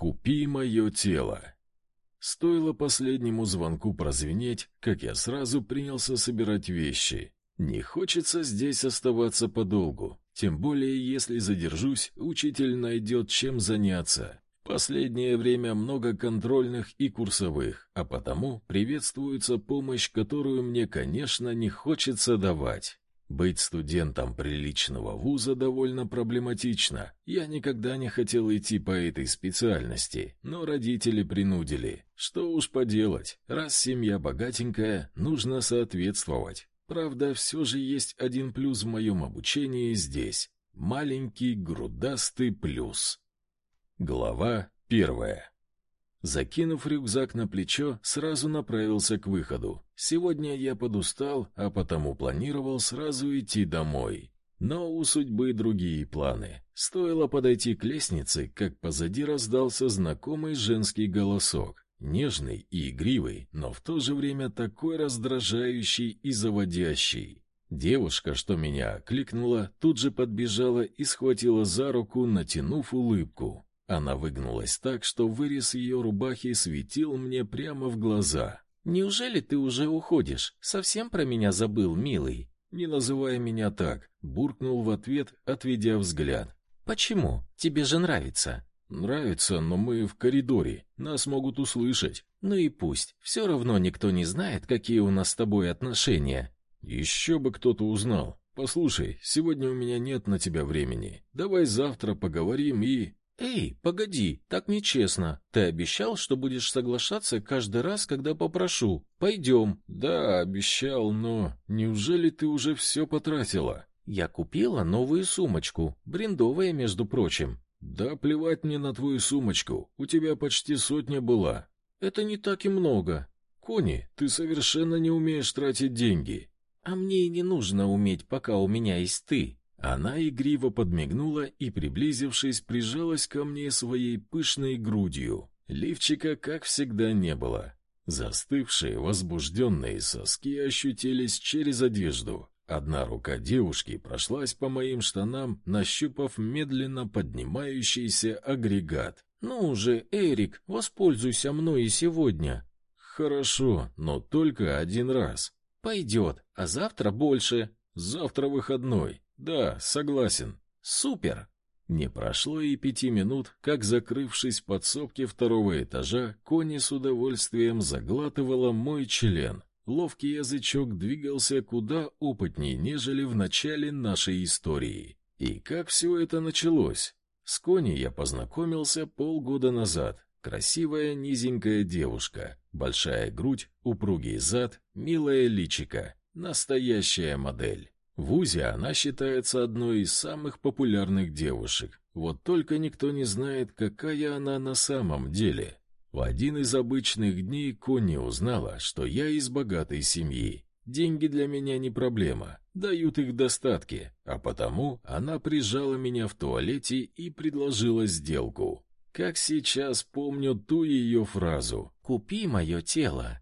Купи мое тело. Стоило последнему звонку прозвенеть, как я сразу принялся собирать вещи. Не хочется здесь оставаться подолгу, тем более если задержусь, учитель найдет чем заняться. Последнее время много контрольных и курсовых, а потому приветствуется помощь, которую мне, конечно, не хочется давать. Быть студентом приличного вуза довольно проблематично. Я никогда не хотел идти по этой специальности, но родители принудили. Что уж поделать, раз семья богатенькая, нужно соответствовать. Правда, все же есть один плюс в моем обучении здесь. Маленький грудастый плюс. Глава первая. Закинув рюкзак на плечо, сразу направился к выходу. Сегодня я подустал, а потому планировал сразу идти домой. Но у судьбы другие планы. Стоило подойти к лестнице, как позади раздался знакомый женский голосок. Нежный и игривый, но в то же время такой раздражающий и заводящий. Девушка, что меня кликнула, тут же подбежала и схватила за руку, натянув улыбку. Она выгнулась так, что вырез ее рубахи светил мне прямо в глаза. Неужели ты уже уходишь? Совсем про меня забыл, милый? Не называй меня так, буркнул в ответ, отведя взгляд. Почему? Тебе же нравится. Нравится, но мы в коридоре. Нас могут услышать. Ну и пусть. Все равно никто не знает, какие у нас с тобой отношения. Еще бы кто-то узнал. Послушай, сегодня у меня нет на тебя времени. Давай завтра поговорим и Эй, погоди, так нечестно. Ты обещал, что будешь соглашаться каждый раз, когда попрошу. Пойдем». Да, обещал, но неужели ты уже все потратила? Я купила новую сумочку, брендовая, между прочим. Да плевать мне на твою сумочку. У тебя почти сотня была. Это не так и много. Кони, ты совершенно не умеешь тратить деньги. А мне и не нужно уметь, пока у меня есть ты. Она игриво подмигнула и, приблизившись, прижалась ко мне своей пышной грудью. Лифчика, как всегда, не было. Застывшие, возбужденные соски ощутились через одежду. Одна рука девушки прошлась по моим штанам, нащупав медленно поднимающийся агрегат. «Ну уже, Эрик, воспользуйся мной и сегодня». «Хорошо, но только один раз». «Пойдет, а завтра больше». «Завтра выходной». «Да, согласен». «Супер». Не прошло и пяти минут, как, закрывшись в подсобке второго этажа, Кони с удовольствием заглатывала мой член. Ловкий язычок двигался куда опытнее, нежели в начале нашей истории. И как все это началось? С Кони я познакомился полгода назад. Красивая низенькая девушка, большая грудь, упругий зад, милая личика, настоящая модель. В УЗИ она считается одной из самых популярных девушек. Вот только никто не знает, какая она на самом деле. В один из обычных дней Конни узнала, что я из богатой семьи. Деньги для меня не проблема, дают их в достатке, а потому она прижала меня в туалете и предложила сделку. Как сейчас помню ту ее фразу «Купи мое тело».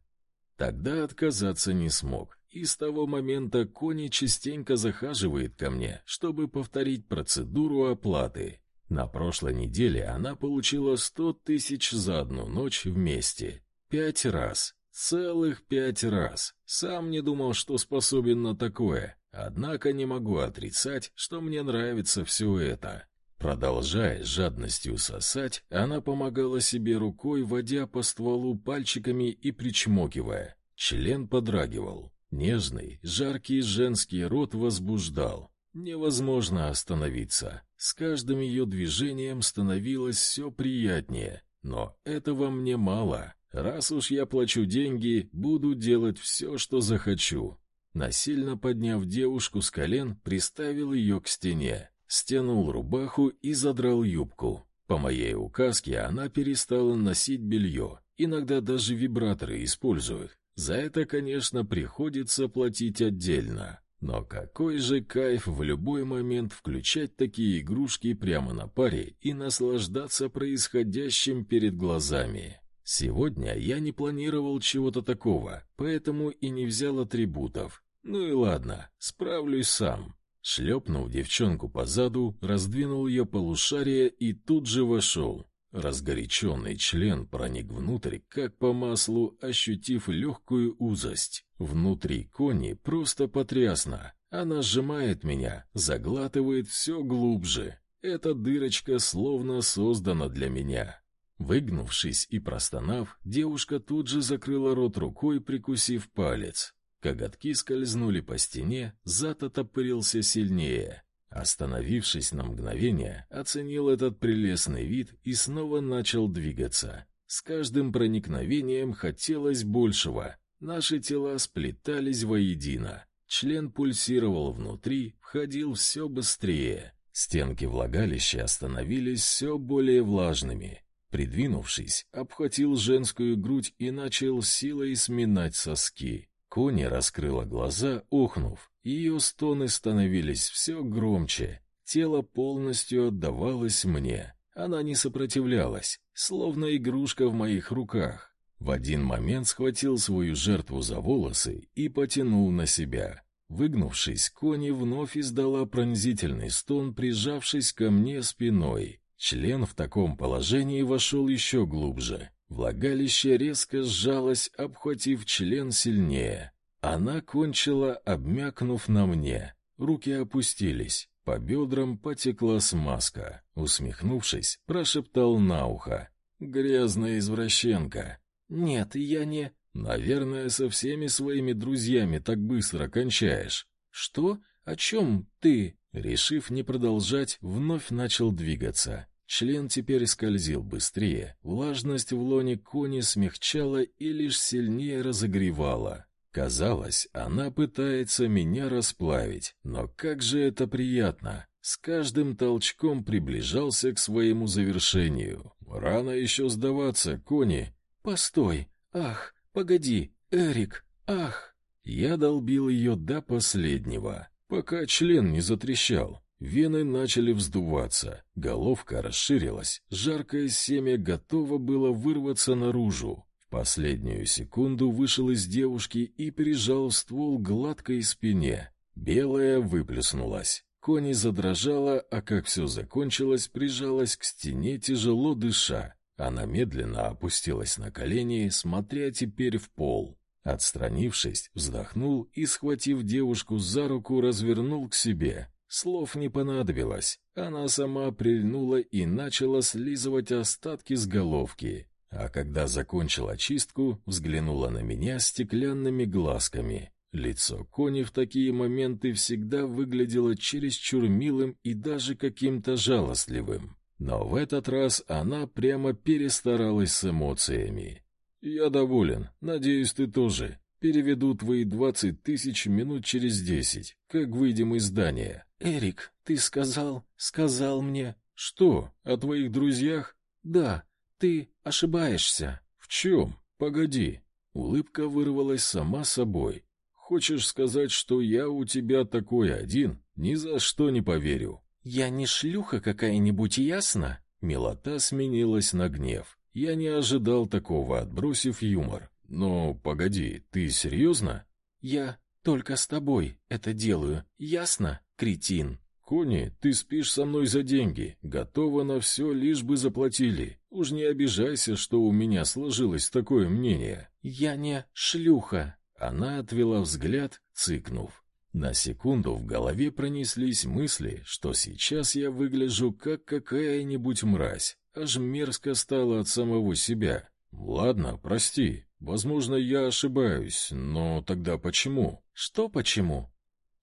Тогда отказаться не смог. И с того момента Кони частенько захаживает ко мне, чтобы повторить процедуру оплаты. На прошлой неделе она получила сто тысяч за одну ночь вместе. Пять раз. Целых пять раз. Сам не думал, что способен на такое. Однако не могу отрицать, что мне нравится все это. Продолжая жадностью сосать, она помогала себе рукой, водя по стволу пальчиками и причмокивая. Член подрагивал. Нежный, жаркий женский рот возбуждал. Невозможно остановиться. С каждым ее движением становилось все приятнее. Но этого мне мало. Раз уж я плачу деньги, буду делать все, что захочу. Насильно подняв девушку с колен, приставил ее к стене, стянул рубаху и задрал юбку. По моей указке она перестала носить белье. Иногда даже вибраторы используют. За это, конечно, приходится платить отдельно. Но какой же кайф в любой момент включать такие игрушки прямо на паре и наслаждаться происходящим перед глазами. Сегодня я не планировал чего-то такого, поэтому и не взял атрибутов. Ну и ладно, справлюсь сам. Шлепнув девчонку по заду, раздвинул ее полушарие и тут же вошел. Разгоряченный член проник внутрь, как по маслу, ощутив легкую узость. Внутри кони просто потрясно. Она сжимает меня, заглатывает все глубже. Эта дырочка словно создана для меня. Выгнувшись и простонав, девушка тут же закрыла рот рукой, прикусив палец. Коготки скользнули по стене, зад отопырился сильнее. Остановившись на мгновение, оценил этот прелестный вид и снова начал двигаться. С каждым проникновением хотелось большего. Наши тела сплетались воедино. Член пульсировал внутри, входил все быстрее. Стенки влагалища становились все более влажными. Придвинувшись, обхватил женскую грудь и начал силой сминать соски. Кони раскрыла глаза, охнув. Ее стоны становились все громче. Тело полностью отдавалось мне. Она не сопротивлялась, словно игрушка в моих руках. В один момент схватил свою жертву за волосы и потянул на себя. Выгнувшись, Кони вновь издала пронзительный стон, прижавшись ко мне спиной. Член в таком положении вошел еще глубже. Влагалище резко сжалось, обхватив член сильнее. Она кончила, обмякнув на мне. Руки опустились. По бедрам потекла смазка. Усмехнувшись, прошептал на ухо. «Грязная извращенка». «Нет, я не...» «Наверное, со всеми своими друзьями так быстро кончаешь». «Что? О чем ты?» Решив не продолжать, вновь начал двигаться. Член теперь скользил быстрее, влажность в лоне кони смягчала и лишь сильнее разогревала. Казалось, она пытается меня расплавить, но как же это приятно! С каждым толчком приближался к своему завершению. Рано еще сдаваться, кони. Постой! Ах, погоди, Эрик! Ах! Я долбил ее до последнего, пока член не затрещал. Вены начали вздуваться, головка расширилась, жаркое семя готово было вырваться наружу. В последнюю секунду вышел из девушки и прижал ствол гладкой спине. Белая выплеснулась. Кони задрожала, а как все закончилось, прижалась к стене, тяжело дыша. Она медленно опустилась на колени, смотря теперь в пол. Отстранившись, вздохнул и, схватив девушку за руку, развернул к себе. Слов не понадобилось. Она сама прильнула и начала слизывать остатки с головки. А когда закончила чистку, взглянула на меня стеклянными глазками. Лицо Кони в такие моменты всегда выглядело чересчур милым и даже каким-то жалостливым. Но в этот раз она прямо перестаралась с эмоциями. «Я доволен. Надеюсь, ты тоже. Переведу твои двадцать тысяч минут через десять, как выйдем из здания. Эрик, ты сказал, сказал мне... Что, о твоих друзьях? Да, ты ошибаешься. В чем? Погоди. Улыбка вырвалась сама собой. Хочешь сказать, что я у тебя такой один? Ни за что не поверю. Я не шлюха какая-нибудь, ясно? Милота сменилась на гнев. Я не ожидал такого, отбросив юмор. Но погоди, ты серьезно? Я только с тобой это делаю, ясно, кретин? Кони, ты спишь со мной за деньги, готова на все, лишь бы заплатили. Уж не обижайся, что у меня сложилось такое мнение. Я не шлюха. Она отвела взгляд, цыкнув. На секунду в голове пронеслись мысли, что сейчас я выгляжу как какая-нибудь мразь. Аж мерзко стало от самого себя. Ладно, прости, Возможно, я ошибаюсь, но тогда почему? Что почему?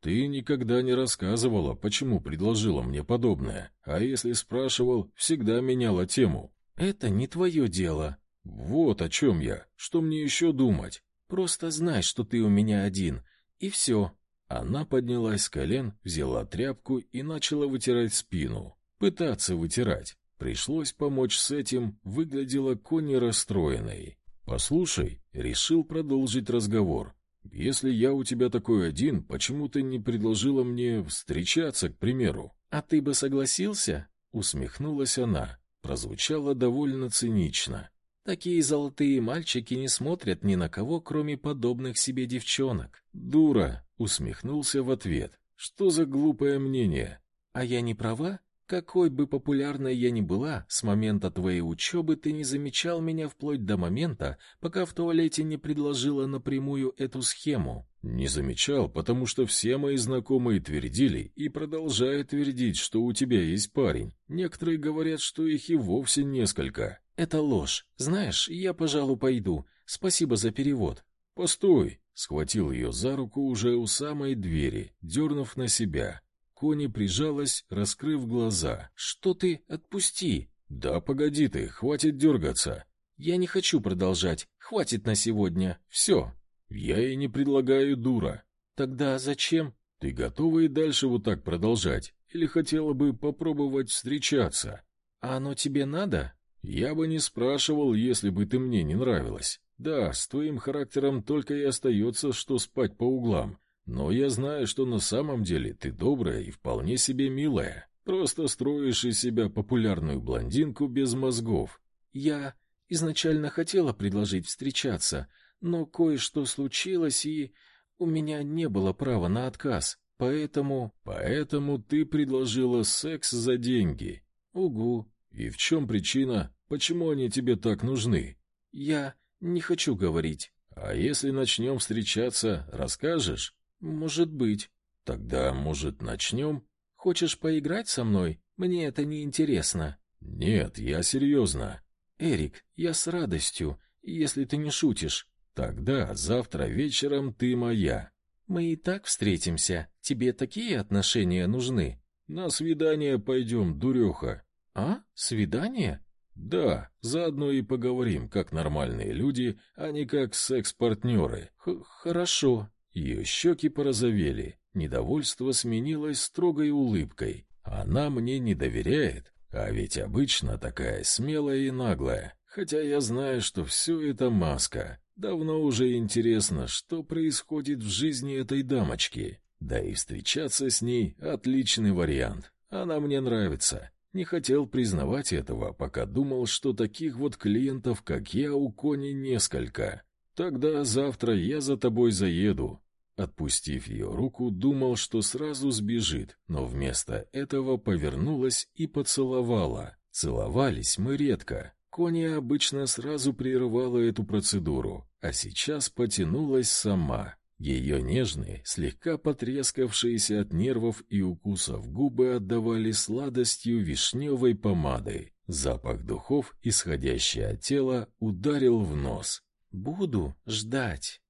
Ты никогда не рассказывала, почему предложила мне подобное, а если спрашивал, всегда меняла тему. Это не твое дело. Вот о чем я. Что мне еще думать? Просто знай, что ты у меня один, и все. Она поднялась с колен, взяла тряпку и начала вытирать спину. Пытаться вытирать. Пришлось помочь с этим, выглядела Кони расстроенной. «Послушай», — решил продолжить разговор. «Если я у тебя такой один, почему ты не предложила мне встречаться, к примеру?» «А ты бы согласился?» — усмехнулась она. Прозвучало довольно цинично. «Такие золотые мальчики не смотрят ни на кого, кроме подобных себе девчонок». «Дура!» — усмехнулся в ответ. «Что за глупое мнение?» «А я не права?» Какой бы популярной я ни была, с момента твоей учебы ты не замечал меня вплоть до момента, пока в туалете не предложила напрямую эту схему. Не замечал, потому что все мои знакомые твердили и продолжают твердить, что у тебя есть парень. Некоторые говорят, что их и вовсе несколько. Это ложь. Знаешь, я, пожалуй, пойду. Спасибо за перевод. Постой, схватил ее за руку уже у самой двери, дернув на себя. Кони прижалась, раскрыв глаза. «Что ты? Отпусти!» «Да погоди ты, хватит дергаться!» «Я не хочу продолжать. Хватит на сегодня. Все!» «Я и не предлагаю, дура!» «Тогда зачем?» «Ты готова и дальше вот так продолжать? Или хотела бы попробовать встречаться?» «А оно тебе надо?» «Я бы не спрашивал, если бы ты мне не нравилась. Да, с твоим характером только и остается, что спать по углам. Но я знаю, что на самом деле ты добрая и вполне себе милая. Просто строишь из себя популярную блондинку без мозгов. Я изначально хотела предложить встречаться, но кое-что случилось, и у меня не было права на отказ. Поэтому... Поэтому ты предложила секс за деньги. Угу. И в чем причина? Почему они тебе так нужны? Я не хочу говорить. А если начнем встречаться, расскажешь? Может быть. Тогда, может, начнем? Хочешь поиграть со мной? Мне это не интересно. Нет, я серьезно. Эрик, я с радостью, если ты не шутишь. Тогда завтра вечером ты моя. Мы и так встретимся. Тебе такие отношения нужны? На свидание пойдем, дуреха. А? Свидание? Да, заодно и поговорим, как нормальные люди, а не как секс-партнеры. Хорошо. Ее щеки порозовели, недовольство сменилось строгой улыбкой. Она мне не доверяет, а ведь обычно такая смелая и наглая. Хотя я знаю, что все это маска. Давно уже интересно, что происходит в жизни этой дамочки. Да и встречаться с ней — отличный вариант. Она мне нравится. Не хотел признавать этого, пока думал, что таких вот клиентов, как я, у Кони несколько. Тогда завтра я за тобой заеду, Отпустив ее руку, думал, что сразу сбежит, но вместо этого повернулась и поцеловала. Целовались мы редко. Коня обычно сразу прерывала эту процедуру, а сейчас потянулась сама. Ее нежные, слегка потрескавшиеся от нервов и укусов губы отдавали сладостью вишневой помады. Запах духов, исходящий от тела, ударил в нос. «Буду ждать».